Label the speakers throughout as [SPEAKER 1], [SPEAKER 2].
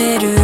[SPEAKER 1] てる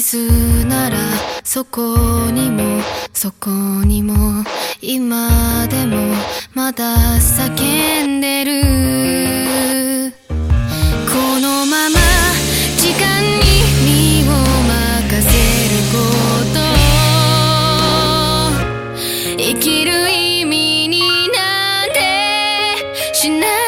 [SPEAKER 1] 傷ならそこにもそこにも今でもまだ叫んでる。このまま時間に身を任せること。生きる意味になんてしない。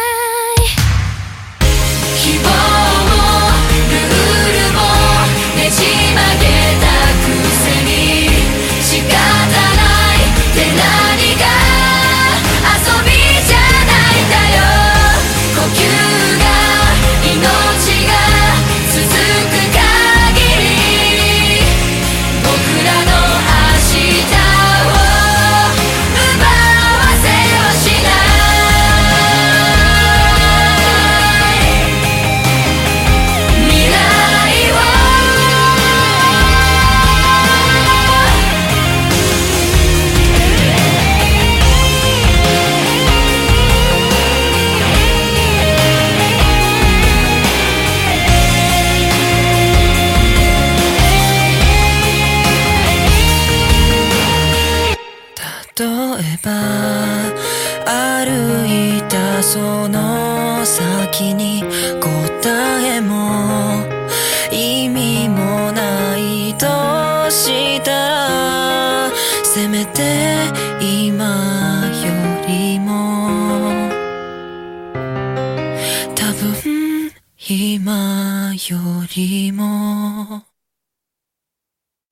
[SPEAKER 2] 歩いたその先に答えも意味もないとしたらせめて今よりも多分今よりも